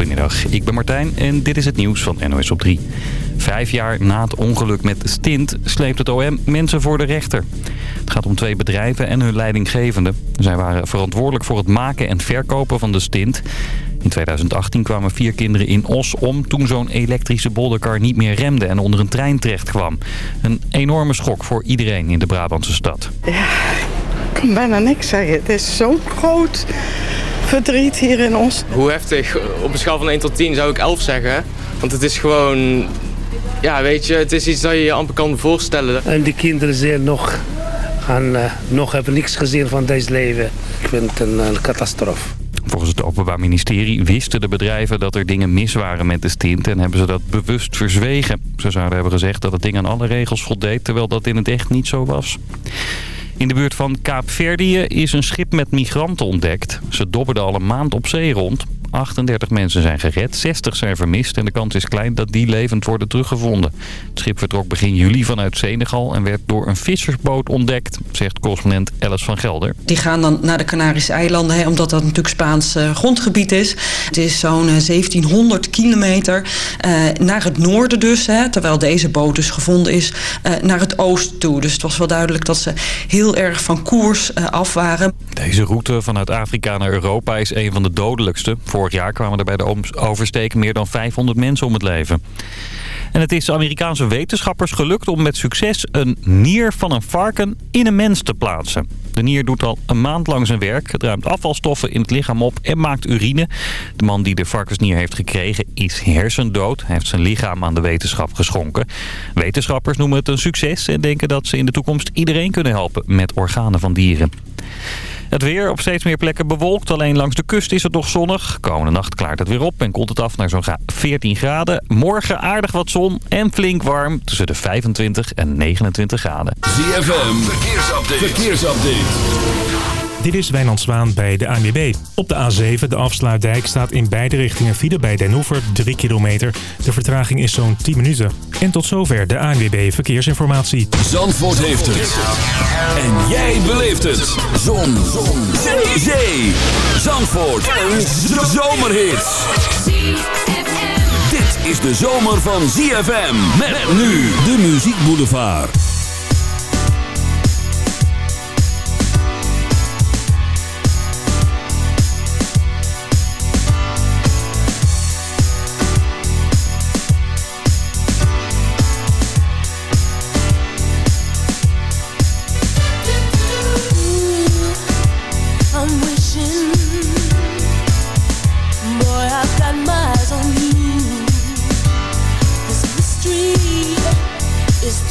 Goedemiddag, ik ben Martijn en dit is het nieuws van NOS op 3. Vijf jaar na het ongeluk met Stint sleept het OM mensen voor de rechter. Het gaat om twee bedrijven en hun leidinggevende. Zij waren verantwoordelijk voor het maken en verkopen van de Stint. In 2018 kwamen vier kinderen in Os om toen zo'n elektrische bolderkar niet meer remde en onder een trein terecht kwam. Een enorme schok voor iedereen in de Brabantse stad. Ja, ik kan bijna niks zeggen. Het is zo'n groot verdriet hier in Os. Hoe heftig? Op een schaal van 1 tot 10 zou ik 11 zeggen. Want het is gewoon... Ja, weet je, het is iets dat je je amper kan voorstellen. En die kinderen zijn nog, gaan, uh, nog hebben niks gezien van deze leven. Ik vind het een, een catastrofe. Volgens het Openbaar Ministerie wisten de bedrijven dat er dingen mis waren met de stint en hebben ze dat bewust verzwegen. Ze zouden hebben gezegd dat het ding aan alle regels voldeed, terwijl dat in het echt niet zo was. In de buurt van Kaapverdië is een schip met migranten ontdekt. Ze dobberden al een maand op zee rond. 38 mensen zijn gered, 60 zijn vermist en de kans is klein dat die levend worden teruggevonden. Het schip vertrok begin juli vanuit Senegal en werd door een vissersboot ontdekt, zegt correspondent Alice van Gelder. Die gaan dan naar de Canarische eilanden, hè, omdat dat natuurlijk Spaans uh, grondgebied is. Het is zo'n 1700 kilometer uh, naar het noorden dus, hè, terwijl deze boot dus gevonden is, uh, naar het oosten toe. Dus het was wel duidelijk dat ze heel erg van koers af waren. Deze route vanuit Afrika naar Europa is een van de dodelijkste. Vorig jaar kwamen er bij de oversteken meer dan 500 mensen om het leven. En het is Amerikaanse wetenschappers gelukt om met succes een nier van een varken in een mens te plaatsen. De nier doet al een maand lang zijn werk. Het ruimt afvalstoffen in het lichaam op en maakt urine. De man die de varkensnier heeft gekregen is hersendood. Hij heeft zijn lichaam aan de wetenschap geschonken. Wetenschappers noemen het een succes en denken dat ze in de toekomst iedereen kunnen helpen met organen van dieren. Het weer op steeds meer plekken bewolkt. Alleen langs de kust is het nog zonnig. Komende nacht klaart het weer op en koelt het af naar zo'n 14 graden. Morgen aardig wat zon en flink warm tussen de 25 en 29 graden. ZFM, verkeersupdate. verkeersupdate. Dit is Wijnand Zwaan bij de ANWB. Op de A7, de afsluitdijk, staat in beide richtingen file bij Den Hoever 3 kilometer. De vertraging is zo'n 10 minuten. En tot zover de ANWB Verkeersinformatie. Zandvoort heeft het. En jij beleeft het. Zon. Zon. Zee. Zandvoort. Een zomerhit. Dit is de zomer van ZFM. Met nu de Muziek Boulevard.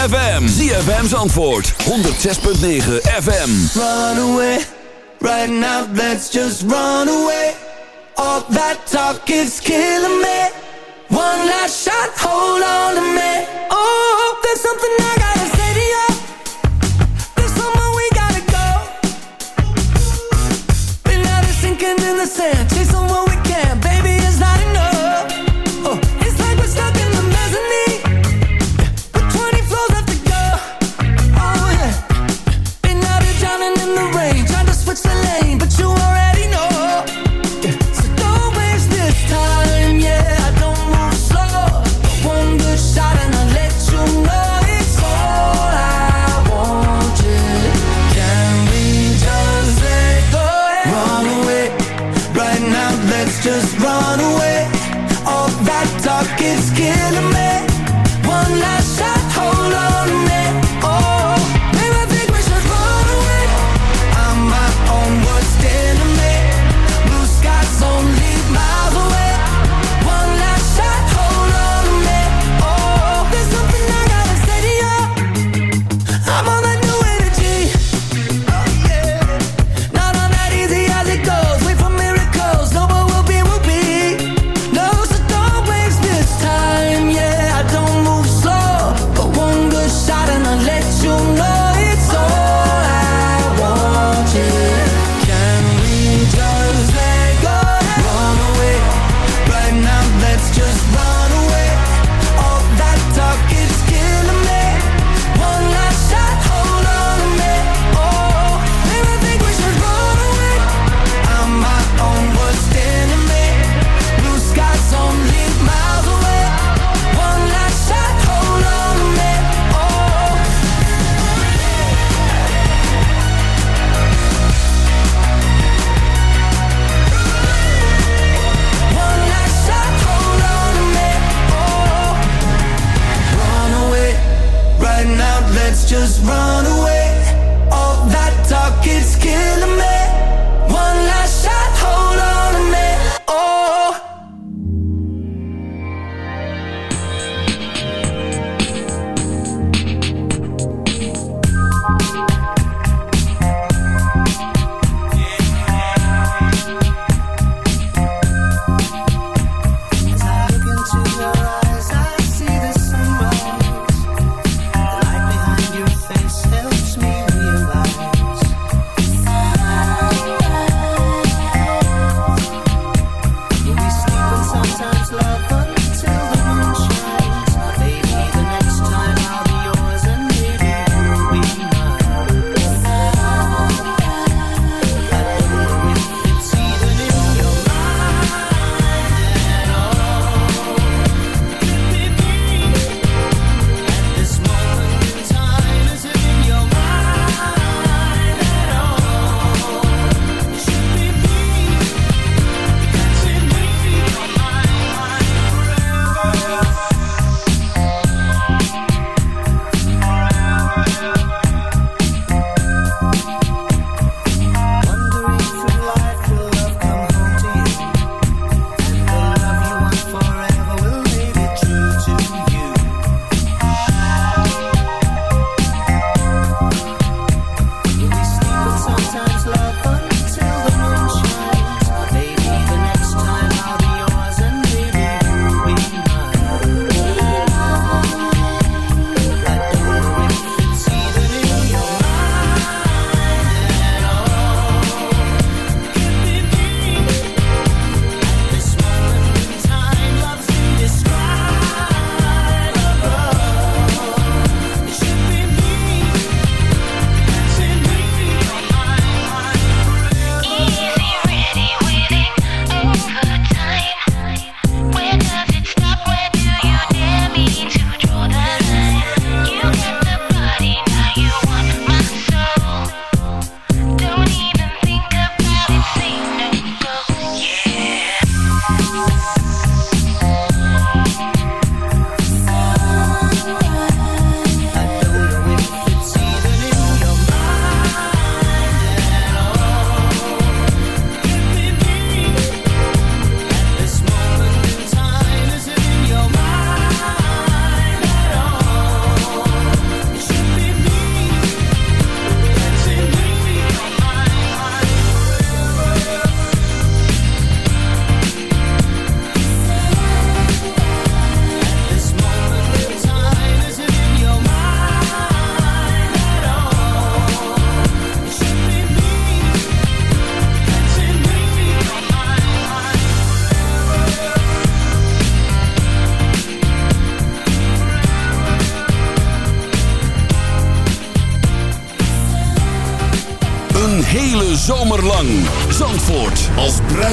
ZFM. ZFM's antwoord. 106.9 FM. Run away. Right now, let's just run away. All that talk is killing me. One last shot, hold on to me. Oh, there's something I gotta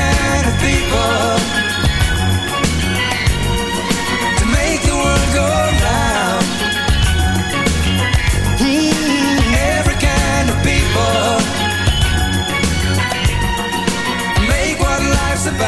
Kind of. people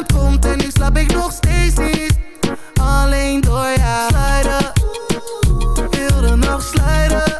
Ochtend komt en nu slaap ik nog steeds niet. Alleen door jou. Slijden, heel de nacht slijden.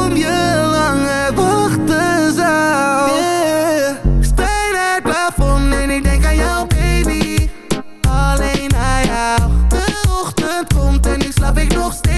slaap ik nog steeds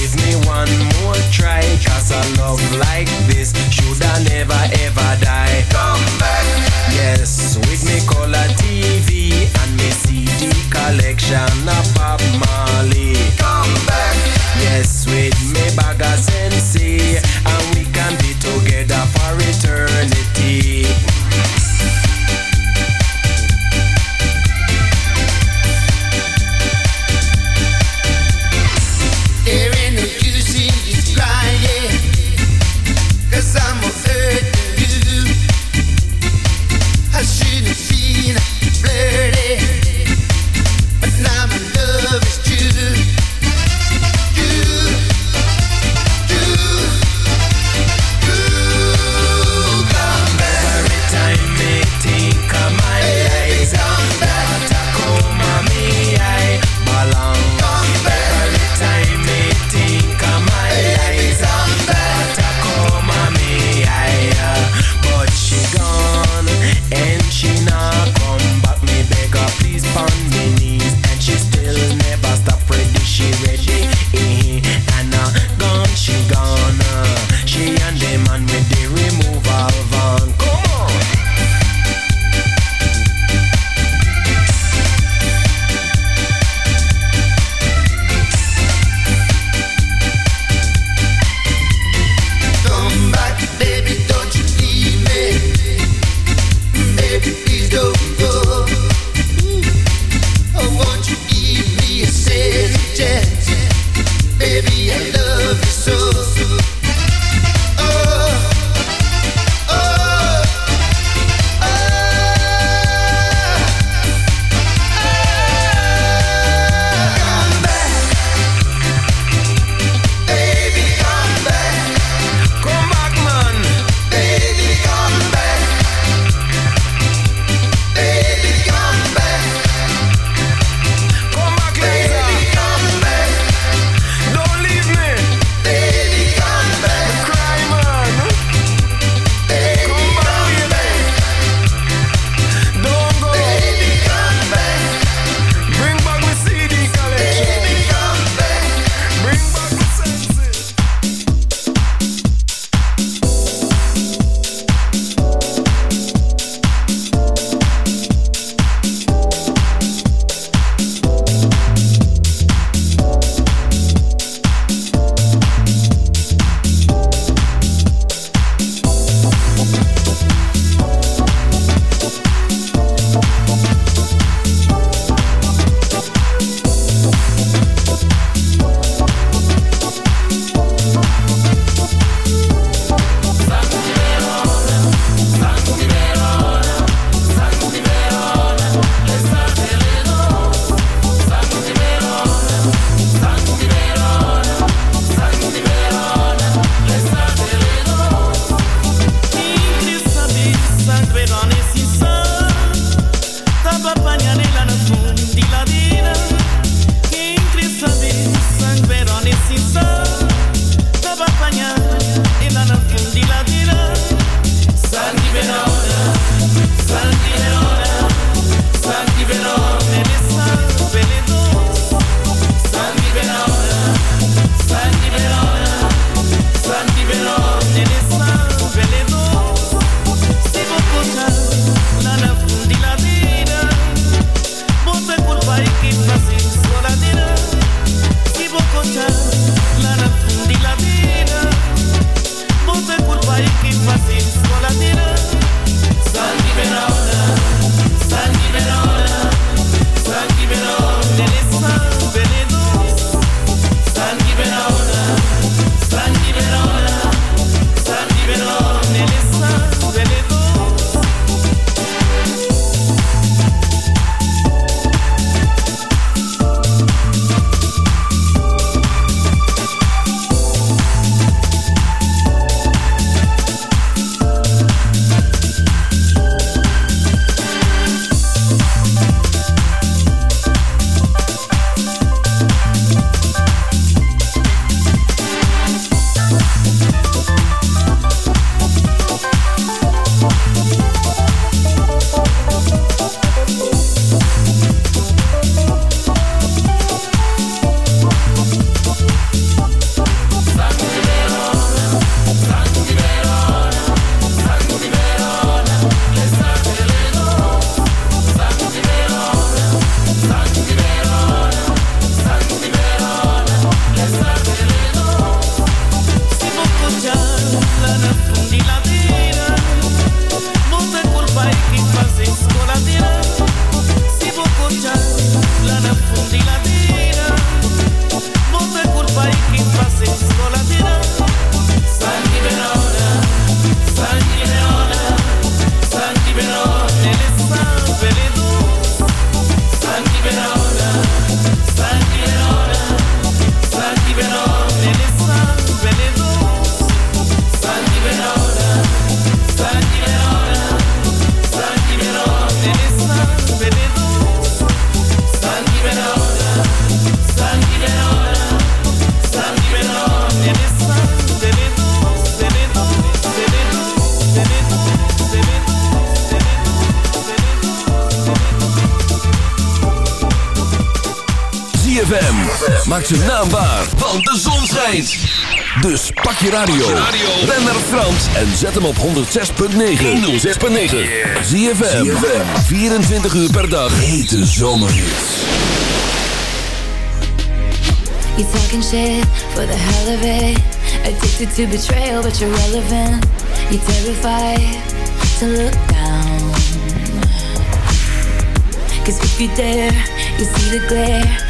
Give me one more a love like this should never ever die. Come back, yes, with me color TV and me CD collection of Bob Marley. Come back, yes, with me and we can be together for eternity. Zijn naam waar, want de zon schijnt. Dus pak je radio, ren naar Frans en zet hem op 106.9. 106.9. Zie je 24 uur per dag. Hete zomerhits. You talking shit for the hell of it. Addicted to betrayal, but you're relevant. You're terrified to look down. Cause if you dare, you see the glare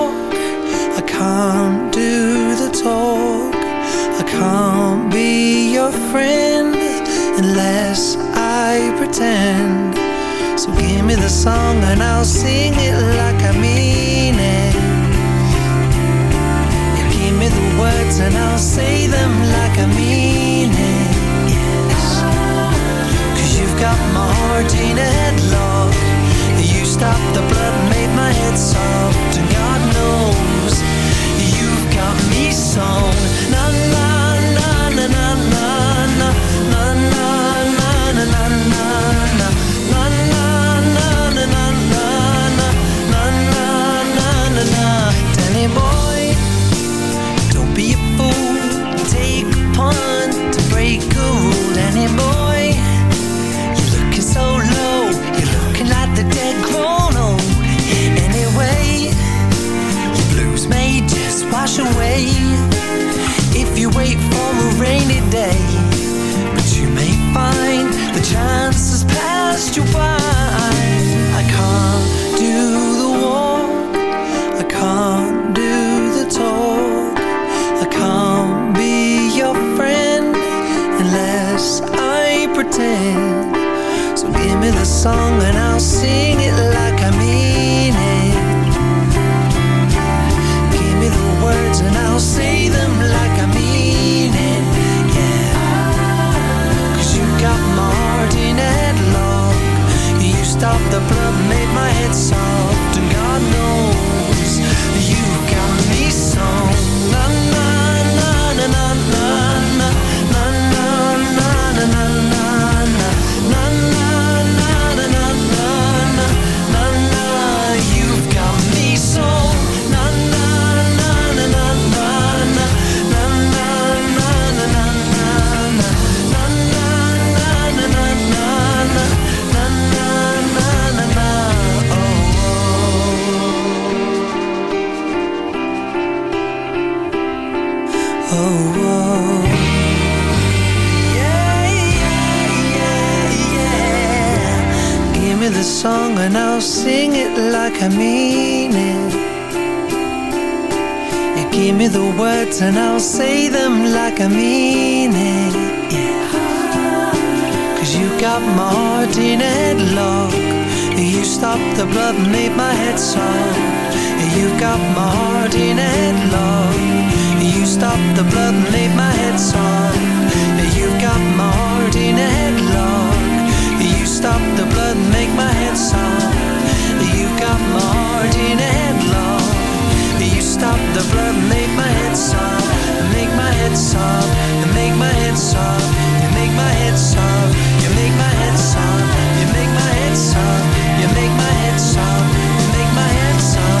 can't do the talk. I can't be your friend unless I pretend. So give me the song and I'll sing it like I mean it. You give me the words and I'll say them like I mean it. Yes. Cause you've got my heart in a headlock. You stopped the blood made my head soft. And God knows song. Day. But you may find the chances passed you by. I can't do the walk, I can't do the talk, I can't be your friend unless I pretend. So give me the song and I'll sing it like I mean it. Give me the words and I'll say the blood, made my head soft. And God knows you've got me so. And I'll sing it like I mean it. Give me the words and I'll say them like I mean it Yeah. Cause you got my heart in You stopped the blood made my head soft You got my heart in headlock You stopped the blood and made my head soft You got my heart in a headlock You stopped the blood and make my head soft You got my heart in a headlock You stopped the blood and make my head soft Make my head soft make my head soft You make my head soft You make my head soft You make my head soft You make my head soft You make my head soft